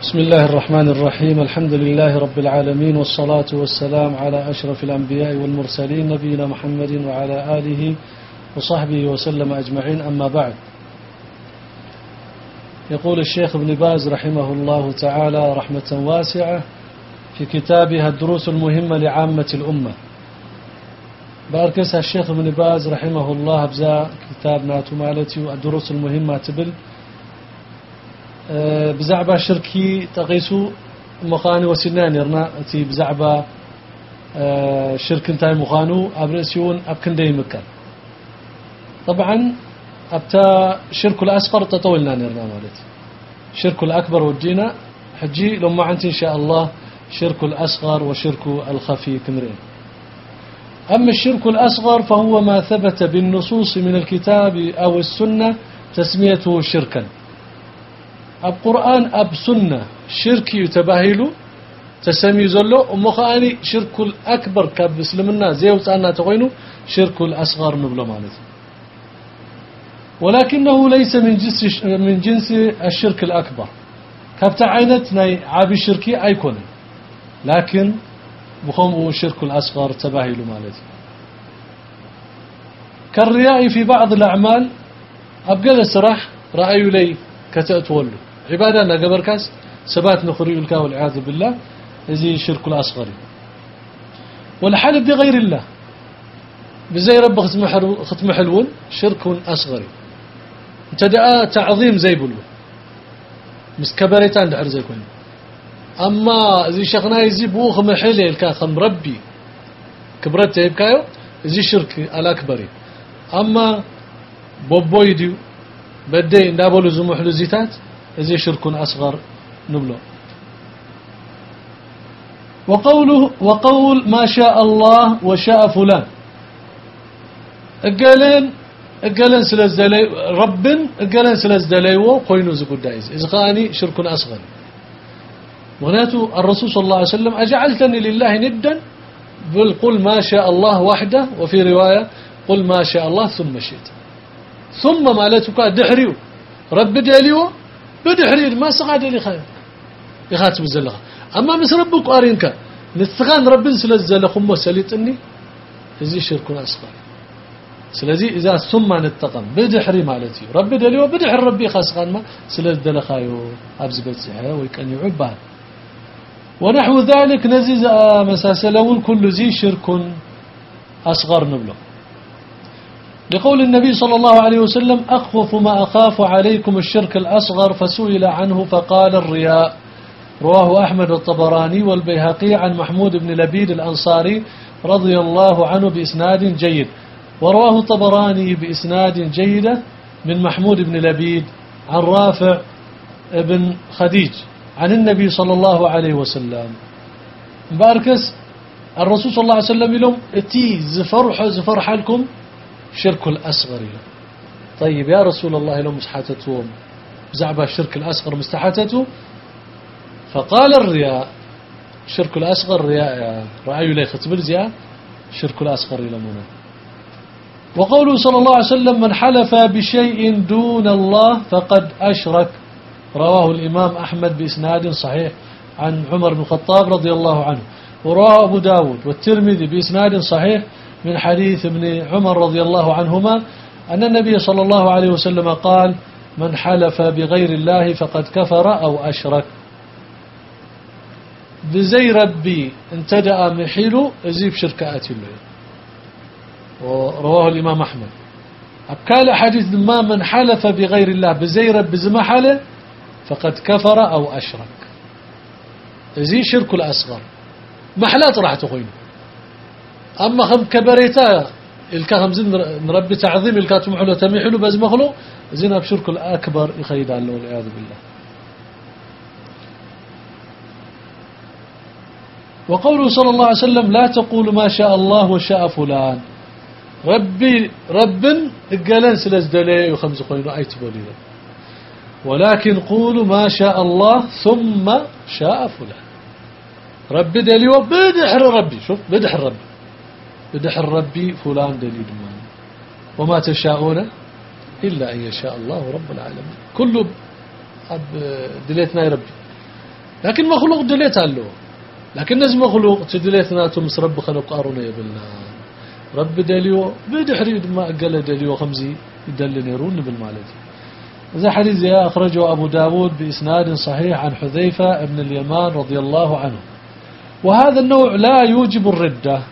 بسم الله الرحمن الرحيم. الحمد لله رب العالمين والصلاة والسلام على أشرف الأنبياء والمرسلين نبينا محمد وعلى آله وصحبه وسلم أجمعين. أما بعد يقول الشيخ ابن باز رحمه الله تعالى رحمة واسعة في كتابها الدروس المهمة لعامة الأمة. باركسها الشيخ ابن باز رحمه الله بزا كتاب ناتو مالتي الدروس المهمة تبل بزعبة شركي تقيسو مخاني وسنان يرنا تي بزعبة شرك انتاي مخانو. أبرسيون أبكن دي مكان طبعا أبتا شرك الأصغر تطولنا نرنا مالتي شرك الأكبر ودينا حجي لما عنت إن شاء الله شرك الأصغر وشرك الخفي كمرين. أما الشرك الأصغر فهو ما ثبت بالنصوص من الكتاب أو السنة تسميته شركا. أب قرآن أب سنة شرك يتباهلو تسمي زلو ومخاني شرك الأكبر كاب اسلمنا زي وصلنا تقوينو شرك الأصغر نبلو مالتي ولكنه ليس من جنس من جنس الشرك الأكبر كابتا عينت ناي عابي شركي أيكون لكن بخوم الشرك الأصغر تباهل مالتي كالرياء في بعض الأعمال أبقى السراح رأيوا لي كتأتولوا عبادة قبر كاس سبات نخري الكا والعياذ بالله زي الشرك الأصغر. والحلف بغير الله. بزي رب ختم حلون شرك أصغر. تدعى تعظيم زي بلو. مس كبريتان دحر زي كون أما زي شيخنا يزي بوخ محلي الكا خم ربي. كبرت يبكايو زي شرك الأكبر. أما بوبويديو بدي ندابلو زمحلو زيتات زي شرك أصغر نبلو وقوله وقول ما شاء الله وشاء فلان. قالين قالين سلازدلي رب قالين سلازدليو قوينو زي قدايز إذا خاني شرك أصغر. مغناته الرسول صلى الله عليه وسلم أجعلتني لله ندا بل قل ما شاء الله وحده وفي رواية قل ما شاء الله ثم شئت. ثم مالتك دحريو. رب داليو بدحري ما سقاد لي خير. يخاتم الزلخة أما مس ربك قارينك نستغان رب سلزل خمو سليطني زي شرك أصغر. سلازي إذا ثم نتقم. بدحري مالتي. رب داليو بدحر ربي خاسقان ما. سلزل خايو. أبز بزها ويكن يعبان ونحو ذلك نزيز مساسلون كل زي شرك أصغر نبلغ. لقول النبي صلى الله عليه وسلم أخوف ما أخاف عليكم الشرك الأصغر فسئل عنه فقال الرياء. رواه أحمد الطبراني والبيهقي عن محمود بن لبيد الأنصاري رضي الله عنه بإسناد جيد. ورواه الطبراني بإسناد جيدة من محمود بن لبيد عن رافع بن خديج عن النبي صلى الله عليه وسلم. باركس الرسول صلى الله عليه وسلم لهم أتي زفرح زفرح لكم شرك الأصغر طيب يا رسول الله لو مستحاتتهم زعبا الشرك الأصغر مستحاتته فقال الرياء شرك الأصغر رياء رأي لي ختبر زياء شرك الأصغر لمنا وقوله صلى الله عليه وسلم من حلف بشيء دون الله فقد أشرك. رواه الإمام أحمد بإسناد صحيح عن عمر بن الخطاب رضي الله عنه. ورواه أبو داود والترمذي بإسناد صحيح من حديث ابن عمر رضي الله عنهما أن النبي صلى الله عليه وسلم قال من حلف بغير الله فقد كفر أو أشرك. بزي ربي انتدأ محيلو أزيب شركات الله ورواه الإمام أحمد. أبكال حديث ما من حلف بغير الله بزي رب زمحله فقد كفر أو أشرك. زي شرك الأصغر. محلات راح تخينه أما خم كبريتا إلكا خمزين نربي تعظيم إلكا تمحلو تميحلو بز مخلو زين بشرك الأكبر يخيد الله والعياذ بالله. وقوله صلى الله عليه وسلم لا تقول ما شاء الله وشاء فلان. ربي رب قالن سلز دلي وخمس خوينو أي تبولي ولكن قولوا ما شاء الله ثم شاء فلان. ربي دلي وبدحر ربي شوف بدحر ربي. بدحر ربي فلان دليل ما وما تشاءون إلا أن يشاء الله رب العالمين. كله دليتنا يا ربي. لكن مخلوق دليت له لكن نز مخلوق تدليتنا تمس رب خلق قارون يبلنا. رب دليو بدحري ما قال دليو خمسي يدل نيرون بالمالد إذا حديث أخرجه أبو داود بإسناد صحيح عن حذيفة ابن اليمان رضي الله عنه. وهذا النوع لا يوجب الردة.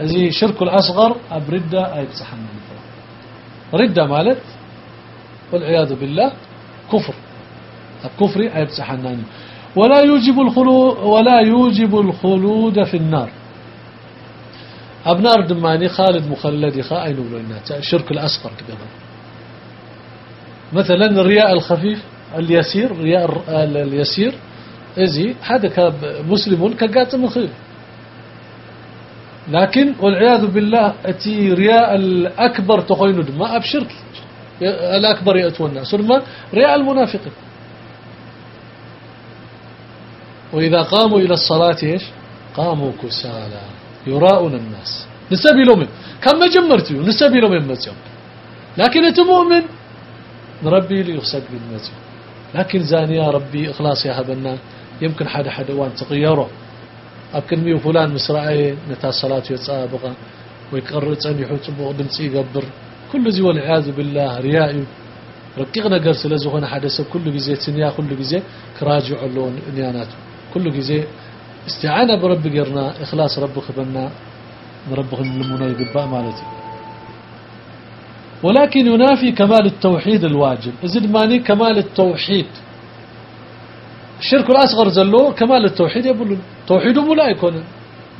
زي شرك الأصغر أبردة أي بصحنا ردة مالت والعياذ بالله كفر. الكفر أي بصحنا ولا يوجب الخلود ولا يوجب الخلود في النار. أبنار دماني خالد مخلد خا أين الشرك الأصغر كده مثلا الرياء الخفيف اليسير الرياء اليسير ازي هذا كمسلم كقاتم خير لكن والعياذ بالله أتي رياء الأكبر تخينو ما أبشرك. الأكبر يأتون الناس. رياء المنافقين. وإذا قاموا إلى الصلاة إيش؟ قاموا كسالى. يراؤون الناس. نسبي لهم كم جمرتوا نسبي لهم مزيون لكن أنت مؤمن؟ نربي لي يخسد بالمزيون لكن زانيا ربي إخلاص يا هبنا. يمكن حدا حدا وان تغيره. أبكن ميو فلان مسرعي نتا الصلاة يتسابقا ويقرر أن يحوت دمسي يقبر. كل زي والعياذ بالله ريائي رقيقنا قرس لزغنا حدث كل جزي تنيا كل جزي كراجع اللون نياناته كل جزي استعانة برب قرنا إخلاص رب خبرنا رب لمنا يقبأ مالتي. ولكن ينافي كمال التوحيد الواجب. إذن ماني كمال التوحيد. الشرك الأصغر زلو كمال التوحيد يقول توحيده لا يكون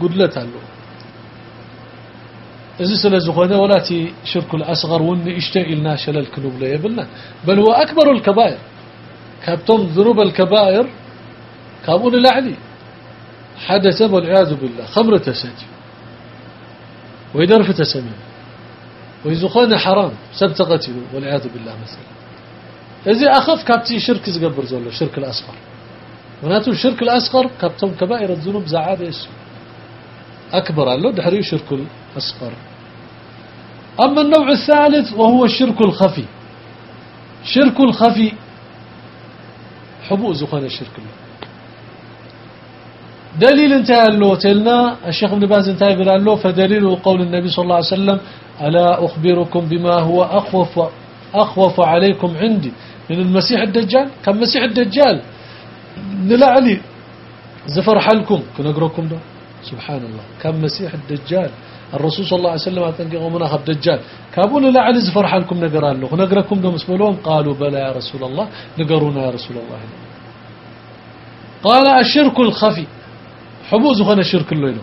قدلت إذا سلزخونه ولا تي شرك الأصغر وإن اشتئ لنا شلل كنوب لا يبلنا بل هو أكبر الكبائر كابتم ذنوب الكبائر كابون الأعلي حدث والعياذ بالله. خمرة سج ويدرفة سمين ويزخونه حرام. سبت قتله والعياذ بالله مثلا. إذا أخف كابتي شرك زقبر زولو شرك الأصغر وناتو الشرك الأصغر كابتم كبائر الذنوب زعاد إيش أكبر له دحري شرك الأصغر. أما النوع الثالث وهو الشرك الخفي. شرك الخفي حبوء زخان الشرك الله دليل انتهى له تلنا. الشيخ ابن باز انتهى له. فدليل قول النبي صلى الله عليه وسلم ألا أخبركم بما هو أخوف أخوف عليكم عندي. من المسيح الدجال؟ كم مسيح الدجال؟ نلعلي زفر حالكم كنقرأكم ده. سبحان الله كم مسيح الدجال. الرسول صلى الله عليه وسلم أتنقى مناخ الدجال كابون لا علي زفر حالكم نقرأ له. نقرأكم ده مسبلون قالوا بلى يا رسول الله. نقرونا يا رسول الله. قال الشرك الخفي. حبوز خنا الشرك الليل.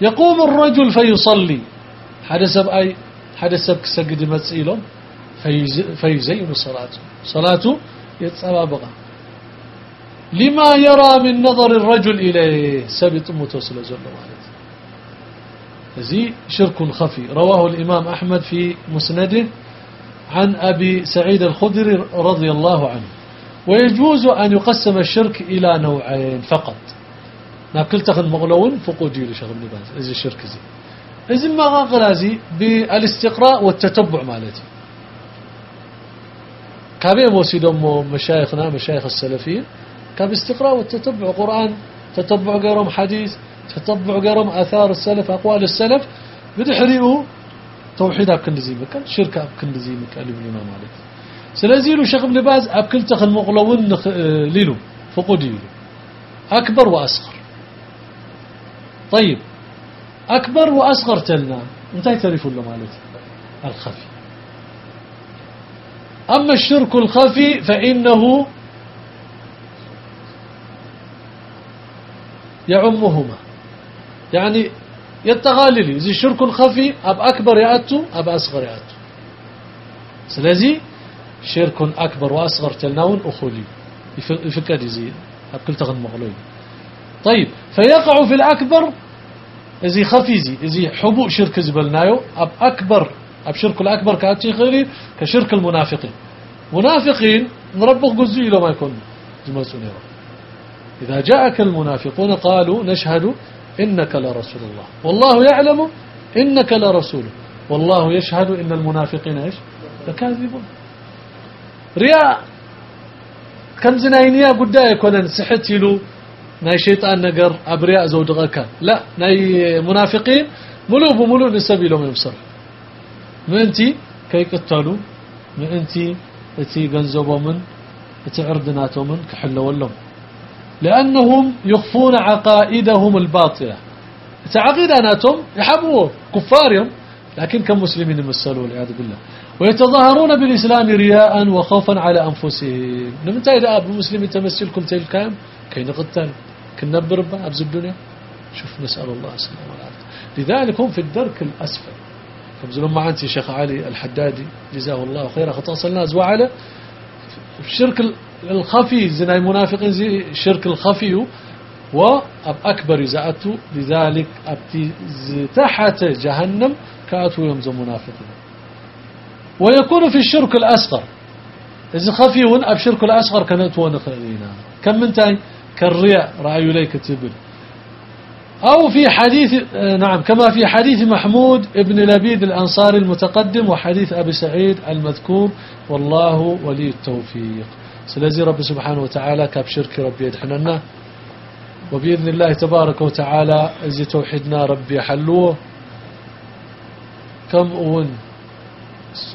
يقوم الرجل فيصلي. حدث بأي؟ حدث بكسجد مسئلهم فيزين صلاته. صلاته يتصابق لما يرى من نظر الرجل إليه. سبت متوصل زل زي شرك خفي. رواه الإمام أحمد في مسنده عن أبي سعيد الخدري رضي الله عنه. ويجوز أن يقسم الشرك إلى نوعين فقط. ناكل تخن مغلون فقودي لشغل نباز إذا الشرك زي. إذن ما غاقلازي بالاستقراء والتتبع مالتي. كابي موسيدهم مشايخنا مشايخ السلفيين كاب استقراء والتتبع قرآن تتبع قرم حديث تتبع قرم آثار السلف أقوال السلف. بدحريقه توحيد أبكن زي مكان شركة أبكن زي مكان لبننا مالك. سلازيلو شيخ ابن باز أبكل تخن مغلون ليلو فقودي أكبر وأصغر. طيب أكبر وأصغر تلنا. انتهي تعرفون له مالتي الخفي. أما الشرك الخفي فإنه يعمهما يعني يتغاللي. زي شرك خفي أب أكبر يأتو أب أصغر يأتو. سلازي شرك أكبر وأصغر تلناون أخولي. يفكر زي أب كل تغن مغلوي. طيب فيقع في الأكبر زي خفي زي زي حبوء شرك زبلنايو أب أكبر أب شرك الأكبر كأتي خيري كشرك المنافقين. منافقين نربخ قزي لو ما يكون. جمال إذا جاءك المنافقون قالوا نشهد إنك لرسول الله. والله يعلم إنك لرسوله والله يشهد إن المنافقين إيش؟ لكاذبون. رياء. كم زناينيا قدا يكون سحت يلو. ناي شيطان نجر أبرياء زودغك. لا ناي منافقين ملو بملو نسبي لهم يبصر. من انتي كي قتلوا. من انتي إتي جنزبوا من إتي عردناتهم كحلوا لهم لأنهم يخفون عقائدهم الباطلة. تعقيداناتهم يحبوا كفارهم لكن كمسلمين يمثلوا والعياذ بالله. ويتظاهرون بالإسلام رياء وخوفا على أنفسهم. نمتى إذا أبو مسلم تمثلكم تلكام كي نقتل كنبر أبز الدنيا. شوف نسأل الله السلامة والعافية. لذلك هم في الدرك الأسفل. كم مع أنت شيخ علي الحدادي جزاه الله خيرا خطأ الناس وعلى الشرك الخفي زنا المنافقين زي الشرك الخفي وأب أكبر زعته لذلك أبتي تحت جهنم كأتوا يوم منافقين. ويكون في الشرك الأصغر. إذا خفيون أب شرك الأصغر كانت ونخلينا كم من تاي؟ كالرياء رأي ليك تبل. أو في حديث نعم كما في حديث محمود ابن لبيد الأنصاري المتقدم وحديث أبي سعيد المذكور. والله ولي التوفيق. سلازي رب سبحانه وتعالى كاب شرك ربي يدحننا. وبإذن الله تبارك وتعالى إذا توحدنا ربي حلوة. كم أون؟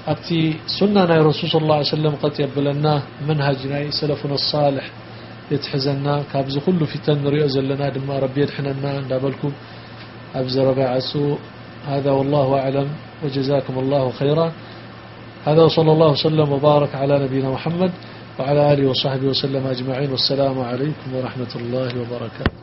أبتي سنة رسول صلى الله عليه وسلم قد يبلنا منهجنا سلفنا الصالح. يتحزنا كابز كله في تنريو زلنا دما ربي يدحننا دابلكم أبز ربع سوء هذا والله أعلم. وجزاكم الله خيرا. هذا وصلى الله وسلم وبارك على نبينا محمد وعلى آله وصحبه وسلم أجمعين. والسلام عليكم ورحمة الله وبركاته.